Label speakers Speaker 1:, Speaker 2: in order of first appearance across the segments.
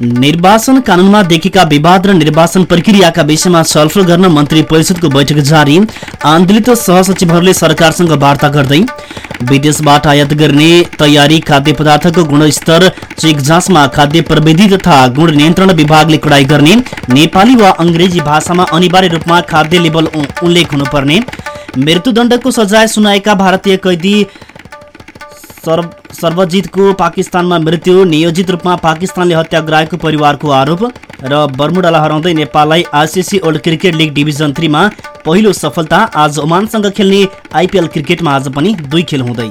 Speaker 1: निर्वाचन कानूनमा देखिएका विवाद र निर्वाचन प्रक्रियाका विषयमा छलफल गर्न मन्त्री परिषदको बैठक जारी। आन्दोलित सहसचिवहरूले सरकारसँग वार्ता गर्दै विदेशबाट आयात गर्ने तयारी खाद्य पदार्थको गुणस्तर चेक जाँचमा खाद्य प्रविधि तथा गुण नियन्त्रण विभागले कडाई गर्ने। नेपाली वा अङ्ग्रेजी भाषामा अनिवार्य रूपमा खाद्य लेबल उल्लेख हुनुपर्ने। मृत्युदण्डको सजाय सुनाएका भारतीय कैदी सर्वजितको पाकिस्तानमा मृत्यु नियोजित रूपमा पाकिस्तानले हत्याग्राहीको परिवारको आरोप र बर्मुडालाई हराउँदै नेपाललाई ICC world cricket league division थ्रीमा पहिलो सफलता आज ओमानसँग खेल्ने आइपिएल क्रिकेटमा आज पनि दुई खेल हुँदै।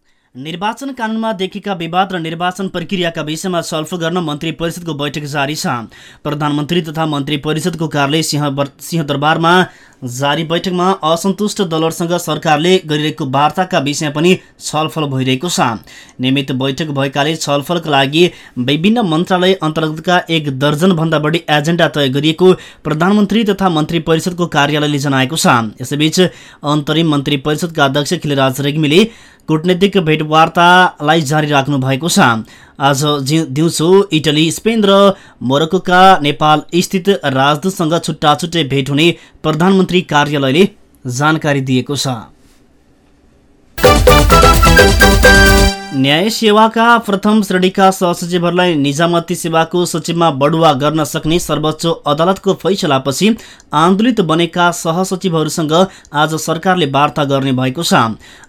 Speaker 1: निर्वाचन कानूनमा देखिएका विवाद र निर्वाचन प्रक्रियाका विषयमा छलफल गर्न मन्त्री परिषदको बैठक जारी छ। प्रधानमन्त्री तथा मन्त्री परिषदको कार्यालय सिंह सिंहदरबारमा जारी बैठकमा असन्तुष्ट दलहरूसँग सरकारले गरिरहेको वार्ताका विषय पनि छलफल भइरहेको छ। नियमित बैठक भएकाले छलफलका लागि विभिन्न मन्त्रालय अन्तर्गतका एक दर्जनभन्दा बढी एजेन्डा तय गरिएको प्रधानमन्त्री तथा मन्त्री परिषदको कार्यालयले जनाएको छ। यसैबीच अन्तरिम मन्त्री परिषदका अध्यक्ष खिलराज रेग्मीले कूटनैतिक भेटवार्तालाई जारी राख्नु भएको छ। आज दिउँसो इटली स्पेन र मोरक्कोका नेपाल स्थित राजदूतसँग छुट्टा छुट्टै भेट हुने प्रधानमन्त्री कार्यालयले जानकारी दिएको छ। न्याय सेवाका प्रथम श्रेणीका सहसचिवहरूलाई निजामती सेवाको सचिवमा बढुवा गर्न सक्ने सर्वोच्च अदालतको फैसलापछि आन्दोलित बनेका सहसचिवहरूसँग आज सरकारले वार्ता गर्ने भएको छ।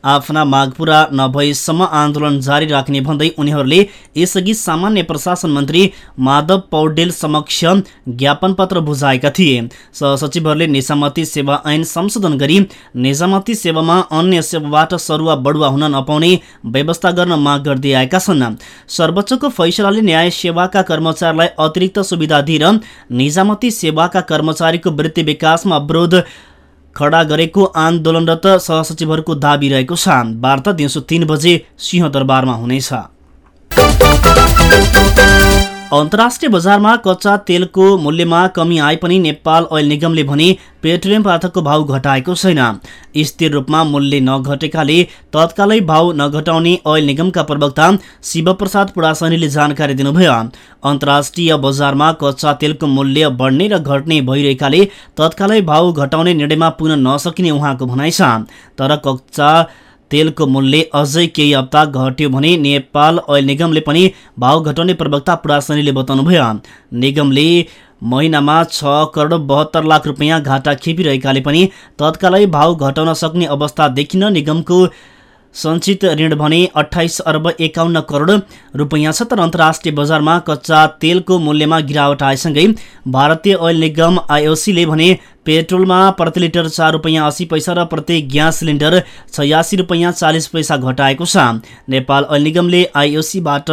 Speaker 1: आफ्ना माग पूरा नभएसम्म आन्दोलन जारी राख्ने भन्दै उनीहरूले यसअघि सामान्य प्रशासन मन्त्री माधव पौडेल समक्ष ज्ञापन पत्र बुझाएका थिए। सहसचिवहरूले निजामती सेवा ऐन संशोधन गरी निजामती सेवामा अन्य सेवाबाट सरुवा बढुवा हुन नपाउने व्यवस्था गर्न गर्न माग गर्दै आएका छन्। सर्वोच्चको फैसलाले न्याय सेवाका कर्मचारीलाई अतिरिक्त सुविधा दिएर निजामती सेवाका कर्मचारीको वृत्ति विकासमा अवरोध खडा गरेको आन्दोलनरत सहसचिवहरूको दावी रहेको छ। वार्ता दिउँसो तीन बजे सिंहदरबारमा हुनेछ। अन्तर्राष्ट्रिय बजारमा कच्चा तेलको मूल्यमा कमी आए पनि नेपाल ओइल निगमले भने पेट्रोलियम पदार्थको भाव घटाएको छैन। स्थिर रूपमा मूल्य नघटेकाले तत्कालै भाव नघटाउने ओइल निगमका प्रवक्ता शिवप्रसाद पुडासनीले जानकारी दिनुभयो। अन्तर्राष्ट्रिय बजारमा कच्चा तेलको मूल्य बढ्ने र घट्ने भइरहेकाले तत्कालै भाव घटाउने निर्णयमा पुग्न नसकिने उहाँको भनाइ छ। तर कच्चा तेलको मूल्य अझै केही हप्ता घट्यो भने नेपाल ओइल निगमले पनि भाव घटाउने प्रवक्ता पुरासनीले बताउनुभयो। निगमले महिनामा छ करोड बहत्तर लाख रुपियाँ घाटा खेपिरहेकाले पनि तत्कालै भाव घटाउन सक्ने अवस्था देखिन निगमको सञ्चित ऋण भने अठाइस अर्ब एकाउन्न करोड रुपियाँ छ तर अन्तर्राष्ट्रिय बजारमा कच्चा तेलको मूल्यमा गिरावट आएसँगै भारतीय ओइल निगम आइओसीले भने पेट्रोलमा प्रति लिटर चार रुपियाँ अस्सी पैसा र प्रति ग्यास सिलिन्डर छयासी रुपियाँ चालिस पैसा घटाएको छ। नेपाल ओइल निगमले आइओसीबाट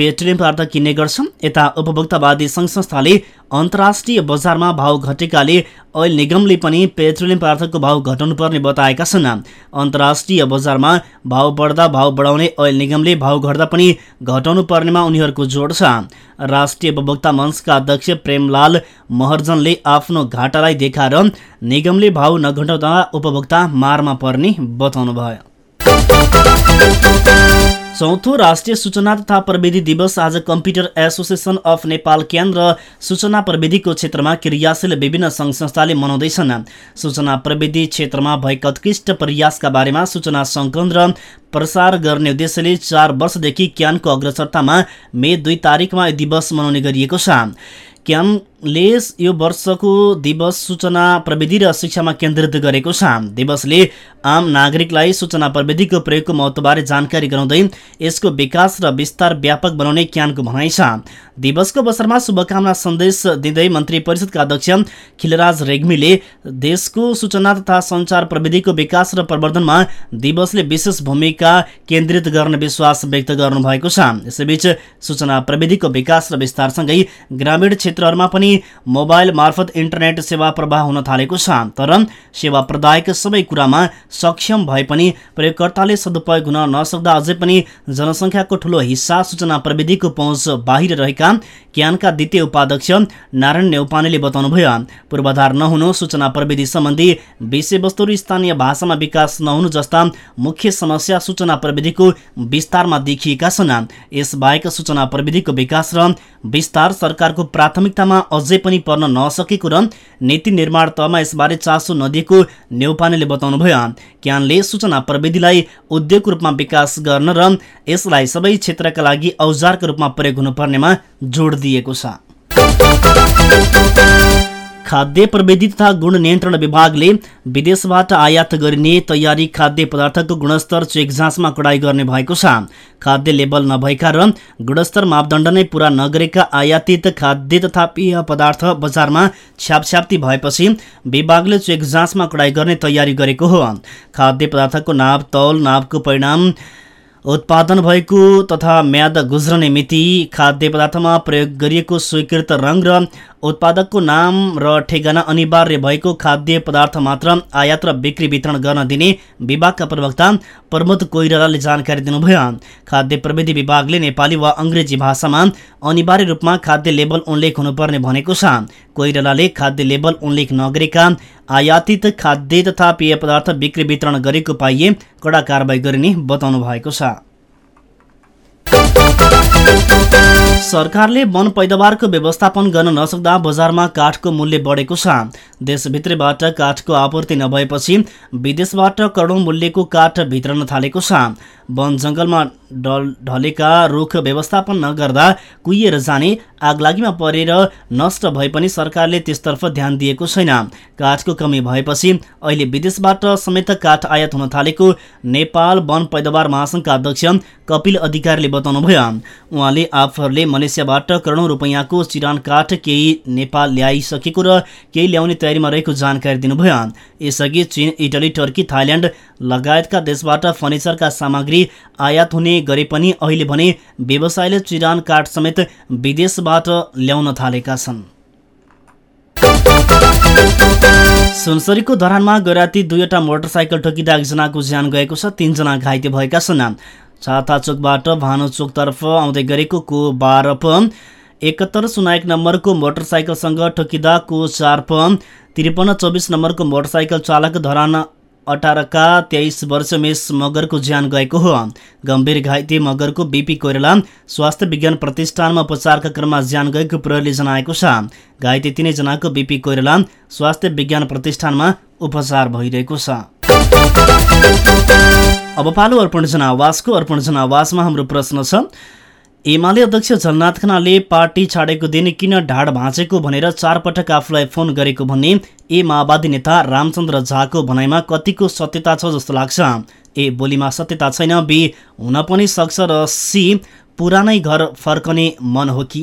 Speaker 1: पेट्रोलियम पदार्थ किन्ने गर्छन्। यता उपभोक्तावादी सङ्घ संस्थाले अन्तर्राष्ट्रिय बजारमा भाव घटेकाले ऐल निगमले पनि पेट्रोलियम पदार्थको भाव घटाउनु पर्ने बताएका छन्। अन्तर्राष्ट्रिय बजारमा भाव बढ्दा भाव बढाउने ऐल निगमले भाव घट्दा पनि घटाउनु पर्नेमा उनीहरूको जोड छ। राष्ट्रिय उपभोक्ता मञ्चका अध्यक्ष प्रेमलाल महर्जनले आफ्नो घाटालाई देखाएर निगमले भाव नघटाउँदा उपभोक्ता मारमा पर्ने बताउनुभयो। चौथो राष्ट्रिय सूचना तथा प्रविधि दिवस आज कम्प्युटर एसोसिएसन अफ नेपाल केन्द्र सूचना प्रविधिको क्षेत्रमा क्रियाशील विभिन्न सङ्घ संस्थाले मनाउँदैछन्। सूचना प्रविधि क्षेत्रमा भएका उत्कृष्ट प्रयासका बारेमा सूचना सङ्कलन र प्रसार गर्ने उद्देश्यले चार वर्षदेखि क्यानको अग्रसरतामा मे दुई तारिकमा दिवस मनाउने गरिएको छ। क्यान ले यो वर्षको दिवस सूचना प्रविधि र शिक्षामा केन्द्रित गरेको छ। दिवसले आम नागरिकलाई सूचना प्रविधिको प्रयोगको महत्त्वबारे जानकारी गराउँदै यसको विकास र विस्तार व्यापक बनाउने क्यानको भनाइ छ। दिवसको अवसरमा शुभकामना सन्देश दिँदै मन्त्री परिषदका अध्यक्ष खिलराज रेग्मीले देशको सूचना तथा सञ्चार प्रविधिको विकास र प्रवर्धनमा दिवसले विशेष भूमिका केन्द्रित गर्ने विश्वास व्यक्त गर्नुभएको छ। यसैबीच सूचना प्रविधिको विकास र विस्तारसँगै ग्रामीण क्षेत्रहरूमा पनि मोबाइल मार्फत इन्टरनेट सेवा प्रवाह हुन थालेको छ। तर सेवा प्रदायक सबै कुरामा सक्षम भए पनि प्रयोगकर्ताले सदुपयोग हुन नसक्दा अझै पनि जनसङ्ख्याको ठूलो हिस्सा सूचना प्रविधिको पहुँच बाहिर रहेका क्यानका द्वितीय उपाध्यक्ष नारायण नेउपानेले बताउनुभयो। पूर्वाधार नहुनु सूचना प्रविधि सम्बन्धी विषयवस्तुहरू स्थानीय भाषामा विकास नहुनु जस्ता मुख्य समस्या सूचना प्रविधिको विस्तारमा देखिएका छन्। यसबाहेक सूचना प्रविधिको विकास र विस्तार सरकारको प्राथमिकतामा अझै पनि पर्न नसकेको र नीति निर्माण तहमा यसबारे चासो नदिएको नेउपानेले बताउनुभयो। क्यानले सूचना प्रविधिलाई उद्योगको रूपमा विकास गर्न र यसलाई सबै क्षेत्रका लागि औजारको रूपमा प्रयोग हुनुपर्नेमा जोड दिएको छ। खाद्य प्रविधि तथा गुण नियन्त्रण विभागले विदेशबाट आयात गरिने तयारी खाद्य पदार्थको गुणस्तर चेक जाँचमा कडाई गर्ने भएको छ। खाद्य लेबल नभएका र गुणस्तर मापदण्ड नै पूरा नगरेका आयातित खाद्य तथा पेय पदार्थ बजारमा छ्यापछ्याप्ती भएपछि विभागले चेक जाँचमा कडाई गर्ने तयारी गरेको हो। खाद्य पदार्थको नाप तौल नापको परिणाम उत्पादन भएको तथा म्याद गुज्रने मिति खाद्य पदार्थमा प्रयोग गरिएको स्वीकृत रङ र उत्पादकको नाम र ठेगाना अनिवार्य भएको खाद्य पदार्थ मात्र आयात र बिक्री वितरण गर्न दिने विभागका प्रवक्ता प्रमोद कोइरालाले जानकारी दिनुभयो। खाद्य प्रविधि विभागले नेपाली वा अङ्ग्रेजी भाषामा अनिवार्य रूपमा खाद्य लेबल उल्लेख हुनुपर्ने भनेको छ। कोइरालाले खाद्य लेबल उल्लेख नगरेका आयातित खाद्य तथा पेय पदार्थ बिक्री वितरण गरेको पाइए कडा कारवाही गरिने बताउनु भएको छ। सरकारले वन पैदावारको व्यवस्थापन गर्न नसक्दा बजारमा काठको मूल्य बढेको छ। देशभित्रबाट काठको आपूर्ति नभएपछि विदेशबाट करोडौँ मूल्यको काठ भित्रन थालेको छ। वन जङ्गलमा ढलेका रुख व्यवस्थापन नगर्दा कुहिएर जाने आगलागीमा परेर नष्ट भए पनि सरकारले त्यसतर्फ ध्यान दिएको छैन। काठको कमी भएपछि अहिले विदेशबाट समेत काठ आयात हुन थालेको नेपाल वन पैदावार महासङ्घका अध्यक्ष कपिल अधिकारीले बताउनुभयो। उहाँले आफूहरूले मलेसियाबाट करोडौँ रुपियाँको चिरान काठ केही नेपाल ल्याइसकेको र केही ल्याउने तयारीमा रहेको जानकारी दिनुभयो। यसअघि चीन इटली टर्की थाइल्यान्ड लगायतका देशबाट फर्निचरका सामग्री आयात हुने गरे पनि अहिले भने व्यवसायले चिरान काठ समेत विदेशबाट ल्याउन थालेका छन्। सुनसरीको धरानमा गैराती दुईवटा मोटरसाइकल ठोकिँदा एकजनाको ज्यान गएको छ तिनजना घाइते भएका छन्। छाता चोकबाट भानु चोकतर्फ आउँदै गरेको को बाह्र एकहत्तर शून्य एक नम्बरको मोटरसाइकलसँग ठोकिँदा को चार प त्रिपन्न चौबिस नम्बरको मोटरसाइकल चालक धरान अठारका तेइस वर्ष मेष मगरको ज्यान गएको हो। गम्भीर घाइते मगरको बिपी कोइराला स्वास्थ्य विज्ञान प्रतिष्ठानमा उपचारका क्रममा ज्यान गएको प्रहरीले जनाएको छ। घाइते तिनैजनाको बिपी कोइराला स्वास्थ्य विज्ञान प्रतिष्ठानमा उपचार भइरहेको छ। अब पालो अर्पण जनावासको अर्पण जनावासमा हाम्रो प्रश्न छ एमाले अध्यक्ष झलनाथ खनालले पार्टी छाडेको दिन किन ढाड भाँचेको भनेर चारपटक आफूलाई फोन गरेको भन्ने ए माओवादी नेता रामचन्द्र झाको भनाइमा कतिको सत्यता छ जस्तो लाग्छ। ए बोलीमा सत्यता छैन बी हुन पनि सक्छ र सी पुरानै घर फर्कने मन हो कि?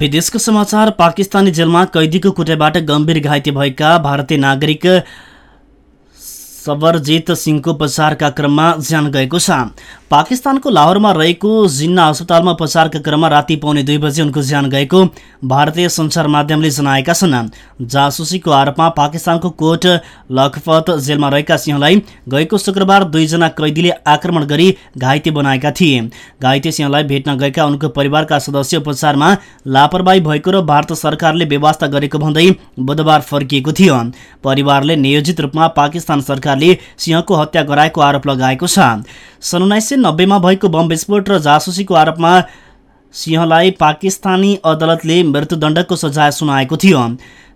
Speaker 1: विदेशको समाचार पाकिस्तानी जेलमा कैदीको कुटेबाट गम्भीर घाइते भएका भारतीय नागरिक सबरजित सिंहको उपचारका क्रममा ज्यान गएको छ। पाकिस्तानको लाहोरमा रहेको जिन्ना अस्पतालमा उपचारका क्रममा राति पाउने दुई बजे उनको ज्यान गएको भारतीय सञ्चार माध्यमले जनाएका छन्। जासुसीको आरोपमा पाकिस्तानको कोट लखपत जेलमा रहेका सिंहलाई गएको शुक्रबार दुईजना कैदीले आक्रमण गरी घाइते बनाएका थिए। घाइते सिंहलाई भेट्न गएका उनको परिवारका सदस्य उपचारमा लापरवाही भएको र भारत सरकारले व्यवस्था गरेको भन्दै बुधबार फर्किएको थियो। परिवारले नियोजित रूपमा पाकिस्तान सरकारले सिंहको हत्या गराएको आरोप लगाएको छ। सन् उन्नाइस नब्बेमा भएको बम विस्फोट र जासुसीको आरोपमा सिंहलाई पाकिस्तानी अदालतले मृत्युदण्डको सजाय सुनाएको थियो।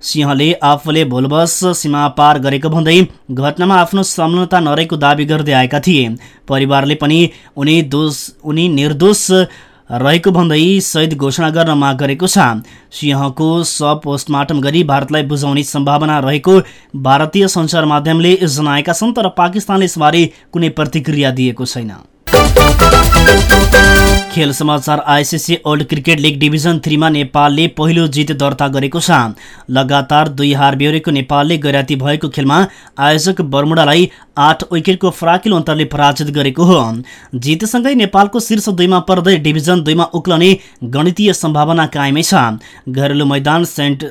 Speaker 1: सिंहले आफूले भुलवश सीमा पार गरेको भन्दै घटनामा आफ्नो संलग्नता नरहेको दावी गर्दै आएका थिए। परिवारले पनि उनी दोष उनी निर्दोष रहेको भन्दै शहीद घोषणा गर्न माग गरेको छ। सिंहको सब पोस्टमार्टम गरी भारतलाई बुझाउने सम्भावना रहेको भारतीय सञ्चार माध्यमले जनाएका छन् तर पाकिस्तानले यसबारे कुनै प्रतिक्रिया दिएको छैन। खेल समाचार ICC world cricket league division थ्रीमा नेपालले पहिलो जित दर्ता गरेको छ। लगातार दुई हार बेहोरेको नेपालले गैराती भएको खेलमा आयोजक बर्मुडालाई आठ विकेटको फराकिलो अन्तरले पराजित गरेको हो। जितसँगै नेपालको शीर्ष दुईमा पर्दै डिभिजन दुईमा उक्लने गणितीय सम्भावना कायमै छ। घरेलु मैदान सेन्ट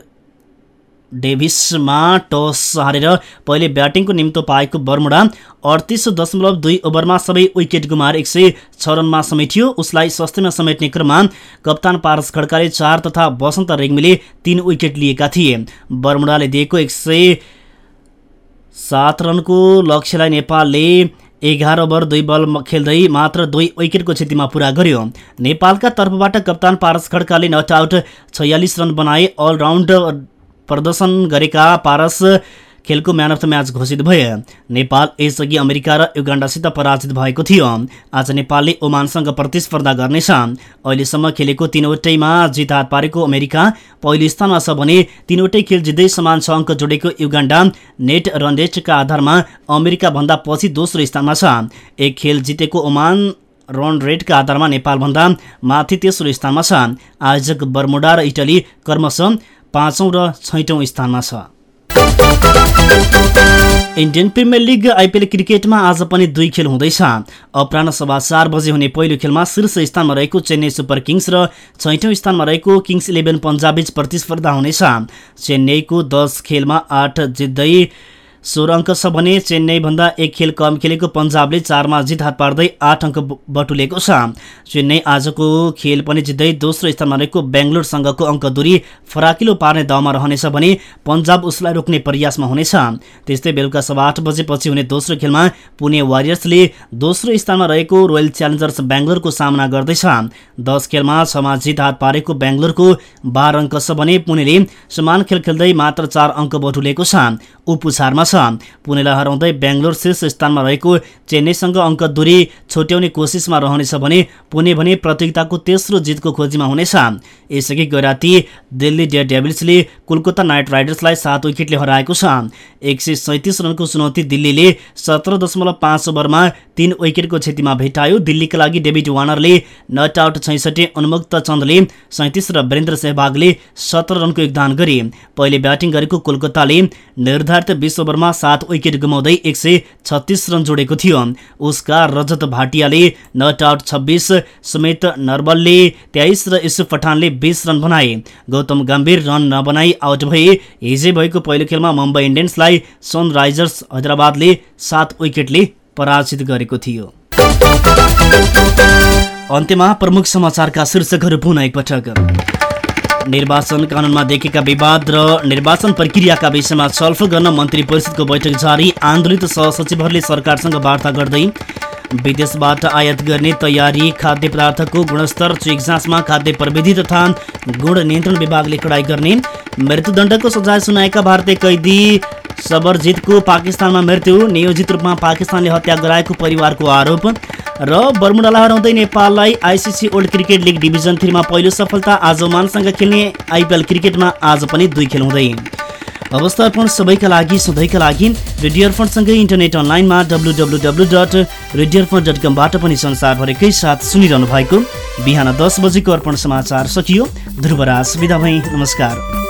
Speaker 1: डेभिसमा टस हारेर पहिले ब्याटिङको निम्तो पाएको बर्मुडा अडतिस दशमलव दुई ओभरमा सबै विकेट गुमाएर एक सय छ रनमा समेटियो। उसलाई सस्तैमा समेट्ने क्रममा कप्तान पारस खड्काले चार तथा वसन्त रेग्मीले तीन विकेट लिएका थिए। बर्मुडाले दिएको एक सय सात रनको लक्ष्यलाई नेपालले एघार ओभर दुई बल खेल्दै मात्र दुई विकेटको क्षतिमा पुरा गर्यो। नेपालका तर्फबाट कप्तान पारस खड्काले नट आउट छयालिस रन बनाए। अलराउन्ड प्रदर्शन गरेका पारस खेलको म्यान अफ द म्याच घोषित भए। नेपाल यसअघि अमेरिका र युगाण्डासित पराजित भएको थियो। आज नेपालले ओमानसँग प्रतिस्पर्धा गर्नेछ। अहिलेसम्म खेलेको तिनवटैमा जित हात पारेको अमेरिका पहिलो स्थानमा छ भने तिनवटै खेल जित्दै समान छ अङ्क जोडेको युगाण्डा नेट रन रेटका आधारमा अमेरिकाभन्दा पछि दोस्रो स्थानमा छ। एक खेल जितेको ओमान रन रेटका आधारमा नेपालभन्दा माथि तेस्रो स्थानमा छ। आयोजक बर्मुडा र इटली क्रमशः पाँचौँ र छैटौँ स्थानमा छ। इन्डियन प्रिमियर लिग आइपिएल क्रिकेटमा आज पनि दुई खेल हुँदैछ। अपराह सभा चार बजे हुने पहिलो खेलमा शीर्ष स्थानमा रहेको चेन्नई सुपर किङ्स र छैटौँ स्थानमा रहेको किङ्स इलेभेन पन्जाबीच प्रतिस्पर्धा हुनेछ। चेन्नईको दस खेलमा आठ जित्दै सोह्र अङ्क छ भने चेन्नईभन्दा एक खेल कम खेलेको पन्जाबले चारमा जित हात पार्दै आठ अङ्क बटुलेको छ। चेन्नई आजको खेल पनि जित्दै दोस्रो स्थानमा रहेको बेङ्गलोरसँगको अङ्क दूरी फराकिलो पार्ने दाउमा रहनेछ भने पन्जाब उसलाई रोक्ने प्रयासमा हुनेछ। त्यस्तै बेलुका सभा आठ बजेपछि हुने दोस्रो खेलमा पुणे वारियर्सले दोस्रो स्थानमा रहेको रोयल च्यालेन्जर्स बेङ्गलोरको सामना गर्दैछ। दस खेलमा छमा जित हात पारेको बेङ्गलोरको बाह्र अङ्क छ भने पुणेले समान खेल खेल्दै मात्र चार अङ्क बटुलेको छ। उपुछारमा पुणेलाई हराउँदै बेङ्गलोर शीर्ष स्थानमा रहेको चेन्नईसँग अङ्क दूरी छोट्याउने कोसिसमा रहनेछ भने पुणे भने प्रतियोगिताको तेस्रो जितको खोजीमा हुनेछ। यसअघि गैराती दिल्ली डेयर डेभिल्सले कोलकाता नाइट राइडर्सलाई सात विकेटले हराएको छ। एक सय सैतिस रनको चुनौती दिल्लीले सत्र दशमलव पाँच ओभरमा तीन विकेटको क्षतिमा भेटायो दिल्लीका लागि डेभिड वार्नरले नट आउट छैसठी उन्मुक्त चन्दले सैतिस र वीरेन्द्र सहवागले सत्र रनको योगदान गरे। पहिले ब्याटिङ गरेको कोलकाताले निर्धारित बिस ओभरमा सात विकेट गुमाउँदै एक सय छत्तिस रन जोडेको थियो। उसका रजत भाटियाले नट आउट छब्बिस सुमित नर्बलले तेइस र युसुफ पठानले बिस रन बनाए। गौतम गम्भीर रन नबनाई आउट भए हिजै भएको पहिलो खेलमा मुम्बई इन्डियन्सलाई सनराइजर्स हैदराबादले सात विकेटले पराजित गरेको थियो। अन्त्यमा प्रमुख समाचारका शीर्षकहरू पुनः एकपटक। निर्वाचन कानुनमा देखेका विवाद र निर्वाचन प्रक्रियाका विषयमा छलफल गर्न मन्त्री परिषदको बैठक जारी। आन्दोलित सहसचिवहरूले सरकारसँग वार्ता गर्दै विदेशबाट आयात गर्ने तयारी खाद्य पदार्थको गुणस्तर चेक जाँचमा खाद्य प्रविधि तथा गुण नियन्त्रण विभागले कडाई गर्ने। मृत्युदण्डको सजाय सुनाएका भारतीय कैदी सबरजितको पाकिस्तानमा मृत्यु नियोजित रूपमा पाकिस्तानले हत्या गराएको परिवारको आरोप र बर्मुडालाई हराउँदै नेपाललाई ICC world cricket league division थ्रीमा पहिलो सफलता आज ओमानसँग खेल्ने आइपिएल क्रिकेटमा आज पनि दुई खेल हुँदै। अवस्था अर्पण सबैका लागि सधैँका लागि रेडियो अर्पणसँगै इन्टरनेट अनलाइनमा W W W dot radio Arpan dot कमबाट पनि संसारभरिकै साथ सुनिरहनु भएको बिहान दस बजेको अर्पण समाचार सकियो। ध्रुवराज बिदा भई नमस्कार।